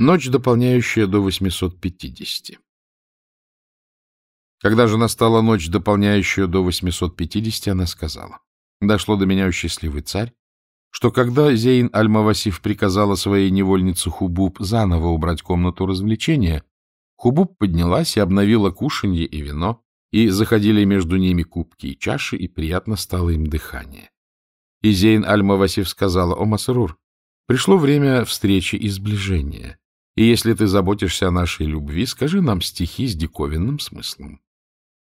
Ночь, дополняющая до 850. Когда же настала ночь, дополняющая до 850, она сказала, «Дошло до меня, счастливый царь, что когда Зейн Аль-Мавасиф приказала своей невольнице Хубуб заново убрать комнату развлечения, Хубуб поднялась и обновила кушанье и вино, и заходили между ними кубки и чаши, и приятно стало им дыхание. И Зейн Аль-Мавасиф сказала, «О, Масрур, пришло время встречи и сближения, и если ты заботишься о нашей любви, скажи нам стихи с диковинным смыслом».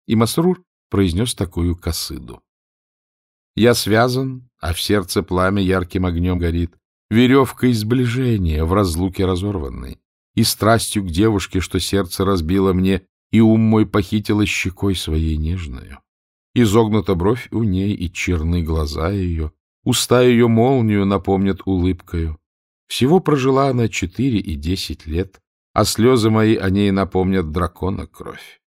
И Масрур произнес такую косыду. «Я связан, а в сердце пламя ярким огнем горит, веревкой сближения в разлуке разорванной, и страстью к девушке, что сердце разбило мне, и ум мой похитила щекой своей нежною. Изогнута бровь у ней, и черны глаза ее, уста ее молнию напомнят улыбкою. Всего прожила она четыре и десять лет, а слезы мои о ней напомнят дракона кровь.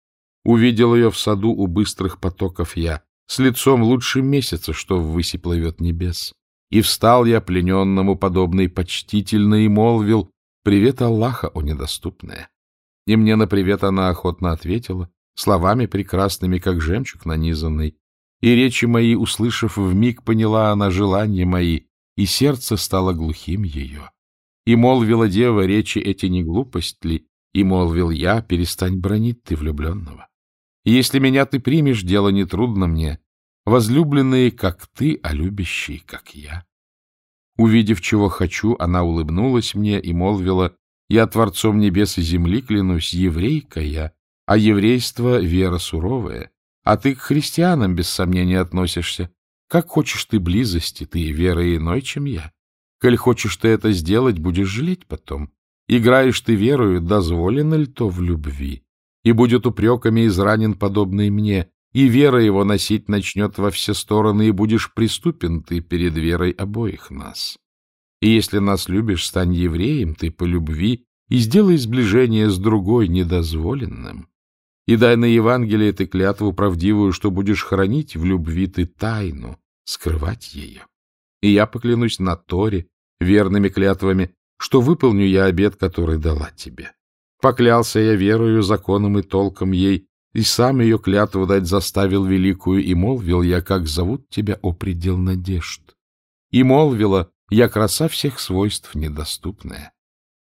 Увидел ее в саду у быстрых потоков я, с лицом лучше месяца, что ввыси плывет небес. И встал я плененному подобный почтительно и молвил «Привет Аллаха, о недоступная!» И мне на привет она охотно ответила, словами прекрасными, как жемчуг нанизанный. И речи мои, услышав, вмиг поняла она желания мои, и сердце стало глухим ее. И молвила дева, речи эти не глупость ли, и молвил я, перестань бронить ты влюбленного. И если меня ты примешь, дело не трудно мне, возлюбленные, как ты, а любящие, как я. Увидев, чего хочу, она улыбнулась мне и молвила, я Творцом небес и земли клянусь, еврейка я, а еврейство — вера суровая. А ты к христианам без сомнения относишься. Как хочешь ты близости, ты верой иной, чем я. Коль хочешь ты это сделать, будешь жалеть потом. Играешь ты верою, дозволено ли то в любви? И будет упреками изранен подобный мне, и вера его носить начнет во все стороны, и будешь приступен ты перед верой обоих нас. И если нас любишь, стань евреем ты по любви и сделай сближение с другой недозволенным. И дай на Евангелие ты клятву правдивую, что будешь хранить в любви ты тайну, скрывать ее. И я поклянусь на Торе, верными клятвами, что выполню я обет, который дала тебе. Поклялся я верою, законом и толком ей, и сам ее клятву дать заставил великую, и молвил я, как зовут тебя, о предел надежд. И молвила, я краса всех свойств недоступная.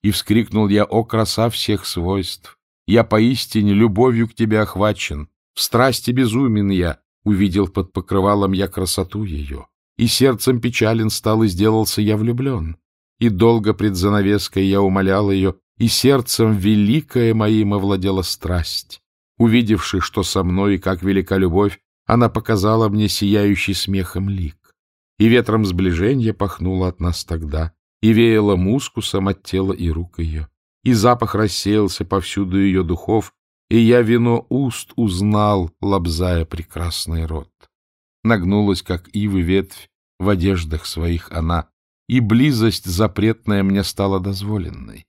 И вскрикнул я, о краса всех свойств! Я поистине любовью к тебе охвачен, в страсти безумен я, увидел под покрывалом я красоту ее, и сердцем печален стал и сделался я влюблен. И долго пред занавеской я умолял ее, и сердцем великая моим овладела страсть. Увидевши, что со мной, как велика любовь, она показала мне сияющий смехом лик и ветром сближения пахнуло от нас тогда, и веяло мускусом от тела и рук ее, и запах рассеялся повсюду ее духов, и я вино уст узнал, лобзая прекрасный рот. Нагнулась, как ивы ветвь, в одеждах своих она, и близость запретная мне стала дозволенной.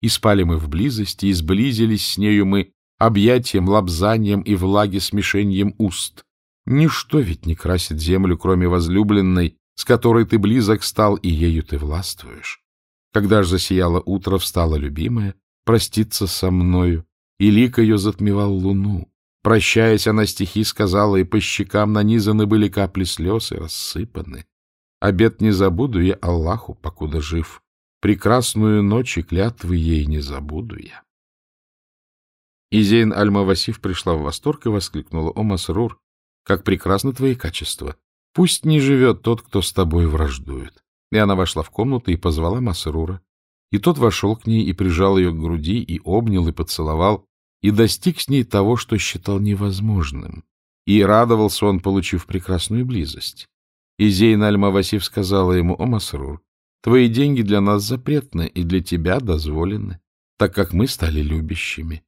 И спали мы в близости, и сблизились с нею мы объятием, лобзанием и влаги смешением уст, Ничто ведь не красит землю, кроме возлюбленной, с которой ты близок стал, и ею ты властвуешь. Когда ж засияло утро, встала любимая, проститься со мною, и лик ее затмевал луну. Прощаясь, она стихи сказала, и по щекам нанизаны были капли слез и рассыпаны. Обед не забуду я Аллаху, покуда жив. Прекрасную ночь и клятвы ей не забуду я. Изейн Аль-Мавасиф пришла в восторг и воскликнула. — О, Масрур, как прекрасны твои качества. Пусть не живет тот, кто с тобой враждует. И она вошла в комнату и позвала Масрура. И тот вошел к ней и прижал ее к груди, и обнял, и поцеловал, и достиг с ней того, что считал невозможным. И радовался он, получив прекрасную близость. И Зейн Аль-Мавасиф сказала ему, «О, Масрур, твои деньги для нас запретны и для тебя дозволены, так как мы стали любящими.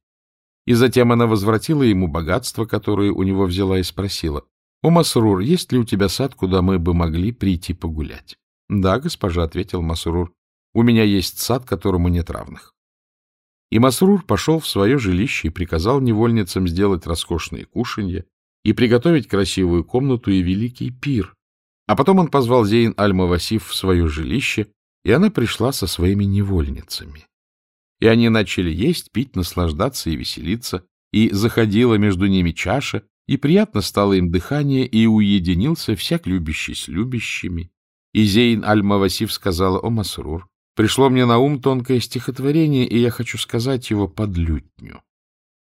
И затем она возвратила ему богатство, которое у него взяла, и спросила, — О, Масрур, есть ли у тебя сад, куда мы бы могли прийти погулять? — Да, госпожа, — ответил Масрур, — у меня есть сад, которому нет равных. И Масрур пошел в свое жилище и приказал невольницам сделать роскошные кушанья и приготовить красивую комнату и великий пир. А потом он позвал Зейн Аль-Мавасиф в свое жилище, и она пришла со своими невольницами. И они начали есть, пить, наслаждаться и веселиться, и заходила между ними чаша, и приятно стало им дыхание, и уединился всяк любящий с любящими. И Зейн Аль-Мавасиф сказала, «О, Масрур, пришло мне на ум тонкое стихотворение, и я хочу сказать его под лютню».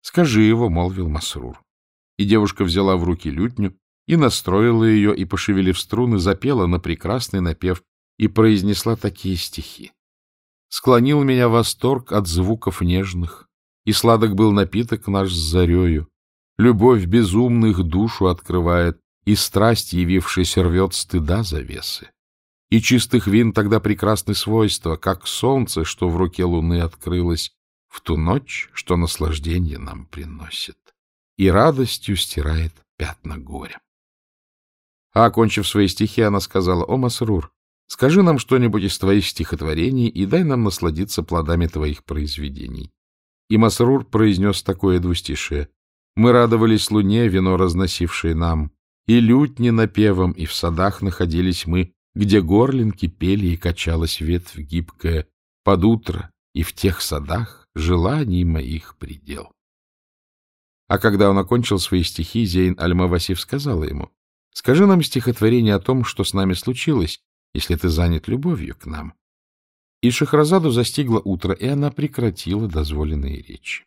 «Скажи его», — молвил Масрур. И девушка взяла в руки лютню и настроила ее, и, пошевелив струны, запела на прекрасный напев и произнесла такие стихи. «Склонил меня восторг от звуков нежных, и сладок был напиток наш с зарею. Любовь безумных душу открывает, и страсть, явившись, рвет стыда завесы. И чистых вин тогда прекрасны свойства, как солнце, что в руке луны открылось, в ту ночь, что наслаждение нам приносит, и радостью стирает пятна горя. А, окончив свои стихи, она сказала, «О, Масрур, скажи нам что-нибудь из твоих стихотворений и дай нам насладиться плодами твоих произведений». И Масрур произнес такое двустишее. «Мы радовались луне, вино разносившее нам, и лютни напевом, и в садах находились мы, где горлинки пели и качалась ветвь гибкая, под утро и в тех садах желаний моих предел». А когда он окончил свои стихи, Зейн Аль-Мавасиф сказала ему, Скажи нам стихотворение о том, что с нами случилось, если ты занят любовью к нам. И Шахразаду застигло утро, и она прекратила дозволенные речи.